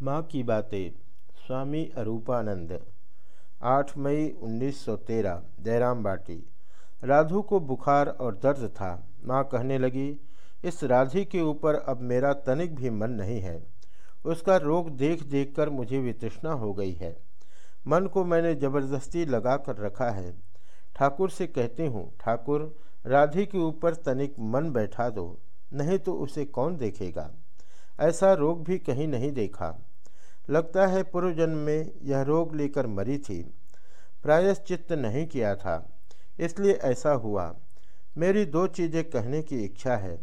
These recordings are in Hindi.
माँ की बातें, स्वामी अरूपानंद। 8 मई 1913 जयराम बाटी। राधु को बुखार और दर्द था। माँ कहने लगी, इस राधि के ऊपर अब मेरा तनिक भी मन नहीं है। उसका रोग देख देख कर मुझे वितृष्णा हो गई है। मन को मैंने ज़बरदस्ती लगा कर रखा है। ठाकुर से कहती हूँ, ठाकुर, राधि के ऊपर तनिक मन बैठा दो, नहीं तो उसे कौन देखेगा? ऐसा रोग भी कहीं नहीं देखा। लगता है पूर्व जन्म में यह रोग लेकर मरी थी। प्रायश्चित नहीं किया था, इसलिए ऐसा हुआ। मेरी दो चीज़ें कहने की इच्छा है।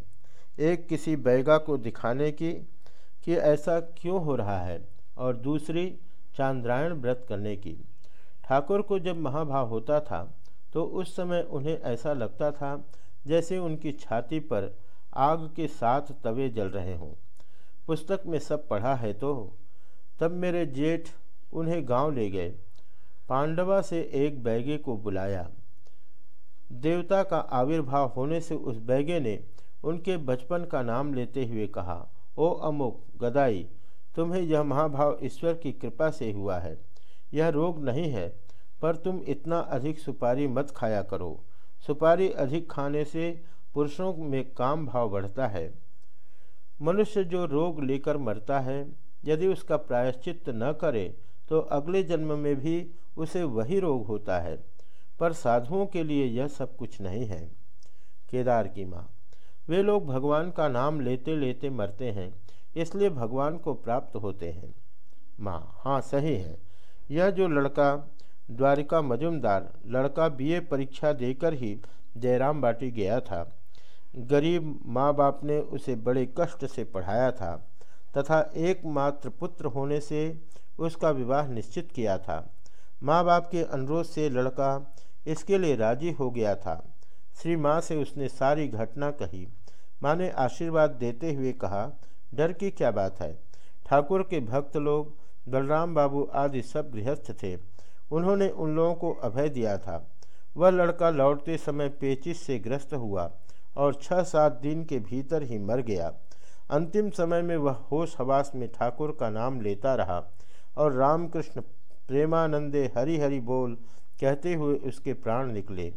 एक, किसी बैगा को दिखाने की, कि ऐसा क्यों हो रहा है, और दूसरी, चांद्रायण व्रत करने की। ठाकुर को जब महाभाव होता था तो उस समय उन्हें ऐसा लगता था, जैसे उनकी छाती पर आग के साथ तवे जल रहे हों। पुस्तक में सब पढ़ा है तो तब मेरे जेठ उन्हें गाँव ले गए। पांडवा से एक बैगे को बुलाया। देवता का आविर्भाव होने से उस बैगे ने उनके बचपन का नाम लेते हुए कहा, ओ अमुक, गदाई, तुम्हें यह महाभाव ईश्वर की कृपा से हुआ है। यह रोग नहीं है, पर तुम इतना अधिक सुपारी मत खाया करो। सुपारी अधिक खाने से पुरुषों में काम भाव बढ़ता है। मनुष्य जो रोग लेकर मरता है यदि उसका प्रायश्चित न करे तो अगले जन्म में भी उसे वही रोग होता है। पर साधुओं के लिए यह सब कुछ नहीं है। केदार की माँ, वे लोग भगवान का नाम लेते लेते मरते हैं, इसलिए भगवान को प्राप्त होते हैं। माँ हाँ सही है। यह जो लड़का, द्वारिका मजुमदार, लड़का बीए परीक्षा देकर ही जयराम बाटी गया था। गरीब माँ बाप ने उसे बड़े कष्ट से पढ़ाया था। तथा एकमात्र पुत्र होने से उसका विवाह निश्चित किया था। माँ बाप के अनुरोध से लड़का इसके लिए राज़ी हो गया था। श्री माँ से उसने सारी घटना कही। माँ ने आशीर्वाद देते हुए कहा, डर की क्या बात है? ठाकुर के भक्त लोग, बलराम बाबू आदि सब गृहस्थ थे। उन्होंने उन लोगों को अभय दिया था। वह लड़का लौटते समय पेचिस से ग्रस्त हुआ और छः सात दिन के भीतर ही मर गया। अंतिम समय में वह होश हवास में ठाकुर का नाम लेता रहा और रामकृष्ण प्रेमानंदे हरि हरि बोल कहते हुए उसके प्राण निकले।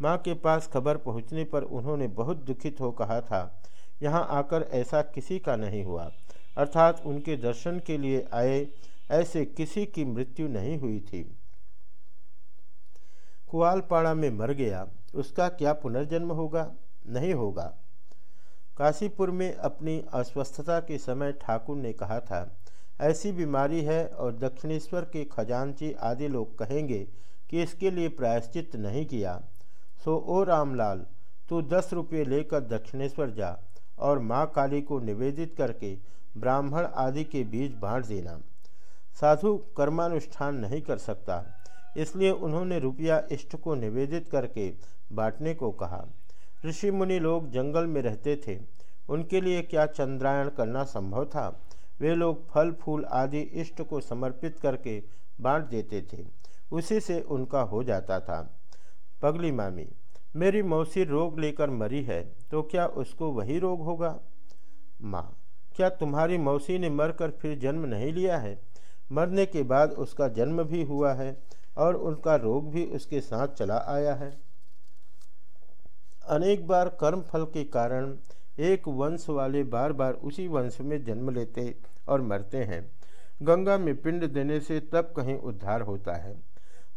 माँ के पास खबर पहुँचने पर उन्होंने बहुत दुखित हो कहा था, यहाँ आकर ऐसा किसी का नहीं हुआ। अर्थात उनके दर्शन के लिए आए ऐसे किसी की मृत्यु नहीं हुई थी। कुआलपाड़ा में मर गया, उसका क्या पुनर्जन्म होगा? नहीं होगा। काशीपुर में अपनी अस्वस्थता के समय ठाकुर ने कहा था, ऐसी बीमारी है और दक्षिणेश्वर के खजांची आदि लोग कहेंगे कि इसके लिए प्रायश्चित नहीं किया। सो ओ रामलाल, तू दस रुपये लेकर दक्षिणेश्वर जा और माँ काली को निवेदित करके ब्राह्मण आदि के बीच बांट देना। साधु कर्मानुष्ठान नहीं कर सकता, इसलिए उन्होंने रुपया इष्ट को निवेदित करके बांटने को कहा। ऋषि मुनि लोग जंगल में रहते थे। उनके लिए क्या चंद्रायण करना संभव था? वे लोग फल, फूल आदि इष्ट को समर्पित करके बांट देते थे। उसी से उनका हो जाता था। पगली मामी, मेरी मौसी रोग लेकर मरी है तो क्या उसको वही रोग होगा? माँ, क्या तुम्हारी मौसी ने मरकर फिर जन्म नहीं लिया है? मरने के बाद उसका जन्म भी हुआ है और उनका रोग भी उसके साथ चला आया है। अनेक बार कर्म फल के कारण एक वंश वाले बार बार उसी वंश में जन्म लेते और मरते हैं। गंगा में पिंड देने से तब कहीं उद्धार होता है।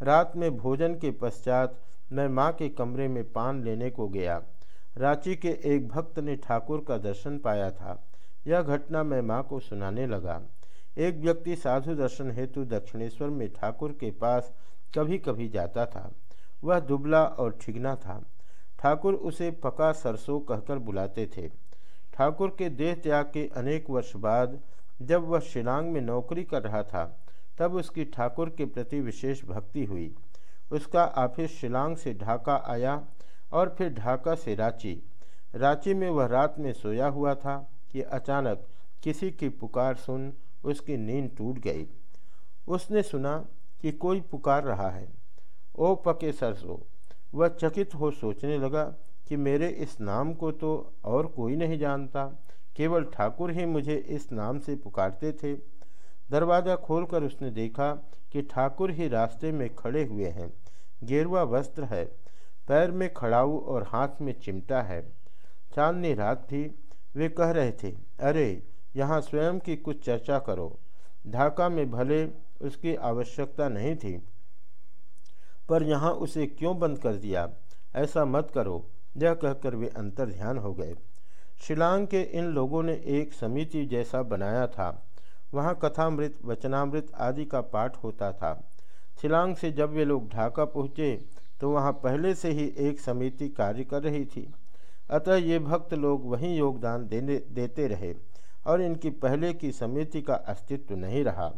रात में भोजन के पश्चात मैं माँ के कमरे में पान लेने को गया। रांची के एक भक्त ने ठाकुर का दर्शन पाया था। यह घटना मैं माँ को सुनाने लगा। एक व्यक्ति साधु दर्शन हेतु दक्षिणेश्वर में ठाकुर के पास कभी कभी जाता था। वह दुबला और ठिगना था। ठाकुर उसे पका सरसों कहकर बुलाते थे। ठाकुर के देह त्याग के अनेक वर्ष बाद, जब वह शिलांग में नौकरी कर रहा था, तब उसकी ठाकुर के प्रति विशेष भक्ति हुई। उसका ऑफ़िस शिलांग से ढाका आया और फिर ढाका से रांची। रांची में वह रात में सोया हुआ था कि अचानक किसी की पुकार सुन उसकी नींद टूट गई। उसने सुना कि कोई पुकार रहा है। ओ पके सरसों वह चकित हो सोचने लगा कि मेरे इस नाम को तो और कोई नहीं जानता। केवल ठाकुर ही मुझे इस नाम से पुकारते थे। दरवाज़ा खोलकर उसने देखा कि ठाकुर ही रास्ते में खड़े हुए हैं। गेरुआ वस्त्र है। पैर में खड़ाऊ और हाथ में चिमटा है। चांदनी रात थी। वे कह रहे थे, अरे, यहाँ स्वयं की कुछ चर्चा करो। ढाका में भले उसकी आवश्यकता नहीं थी पर यहाँ उसे क्यों बंद कर दिया? ऐसा मत करो। यह कहकर वे अंतर ध्यान हो गए। शिलांग के इन लोगों ने एक समिति जैसा बनाया था। वहाँ कथामृत, वचनामृत आदि का पाठ होता था। शिलांग से जब वे लोग ढाका पहुँचे तो वहाँ पहले से ही एक समिति कार्य कर रही थी। अतः ये भक्त लोग वहीं योगदान देने, देते रहे और इनकी पहले की समिति का अस्तित्व नहीं रहा।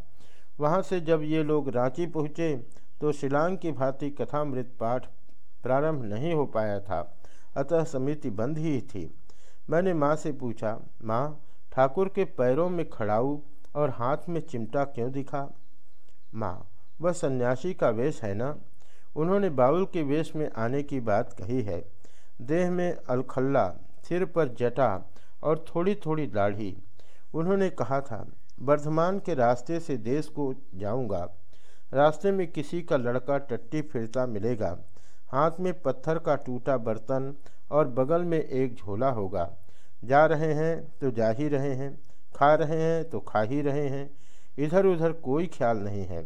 वहाँ से जब ये लोग रांची पहुँचे तो शिलांग की भांति कथामृत पाठ प्रारंभ नहीं हो पाया था। अतः समिति बंद ही थी। मैंने माँ से पूछा, माँ, ठाकुर के पैरों में खड़ाऊ और हाथ में चिमटा क्यों दिखा? माँ, वह सन्यासी का वेश है ना? उन्होंने बाउल के वेश में आने की बात कही है। देह में अलखल्ला, सिर पर जटा और थोड़ी थोड़ी दाढ़ी उन्होंने कहा था, वर्धमान के रास्ते से देश को जाऊँगा। रास्ते में किसी का लड़का टट्टी फिरता मिलेगा। हाथ में पत्थर का टूटा बर्तन और बगल में एक झोला होगा। जा रहे हैं तो जा ही रहे हैं, खा रहे हैं तो खा ही रहे हैं इधर उधर कोई ख्याल नहीं है।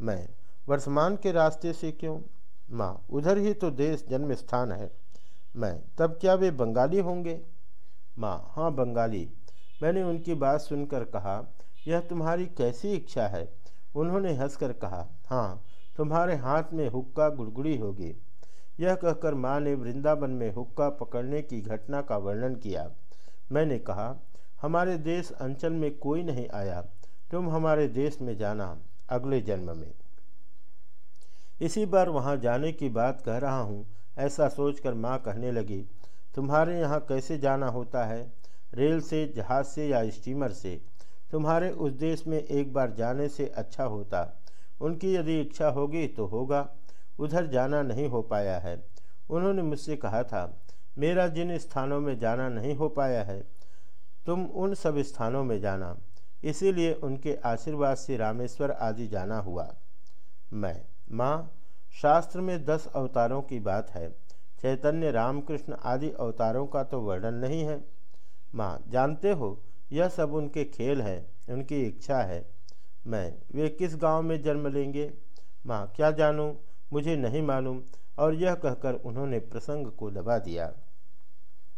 मैं, वर्तमान के रास्ते से क्यों? माँ, उधर ही तो देश जन्म स्थान है। मैं, तब क्या वे बंगाली होंगे? माँ हाँ बंगाली। मैंने उनकी बात सुनकर कहा, यह तुम्हारी कैसी इच्छा है? उन्होंने हंसकर कहा हाँ तुम्हारे हाथ में हुक्का गुड़गुड़ी होगी। यह कहकर माँ ने वृंदावन में हुक्का पकड़ने की घटना का वर्णन किया। मैंने कहा, हमारे देश अंचल में कोई नहीं आया। तुम हमारे देश में जाना अगले जन्म में। इसी बार वहाँ जाने की बात कह रहा हूँ, ऐसा सोचकर माँ कहने लगी, तुम्हारे यहाँ कैसे जाना होता है? रेल से, जहाज़ से या स्टीमर से? तुम्हारे उस देश में एक बार जाने से अच्छा होता। उनकी यदि इच्छा होगी तो होगा। उधर जाना नहीं हो पाया है। उन्होंने मुझसे कहा था, मेरा जिन स्थानों में जाना नहीं हो पाया है, तुम उन सब स्थानों में जाना। इसीलिए उनके आशीर्वाद से रामेश्वर आदि जाना हुआ। मैं, माँ, शास्त्र में दस अवतारों की बात है। चैतन्य, रामकृष्ण आदि अवतारों का तो वर्णन नहीं है। माँ, जानते हो यह सब उनके खेल है, उनकी इच्छा है। मैं, वे किस गाँव में जन्म लेंगे? माँ, क्या जानूँ? मुझे नहीं मालूम। और यह कहकर उन्होंने प्रसंग को दबा दिया।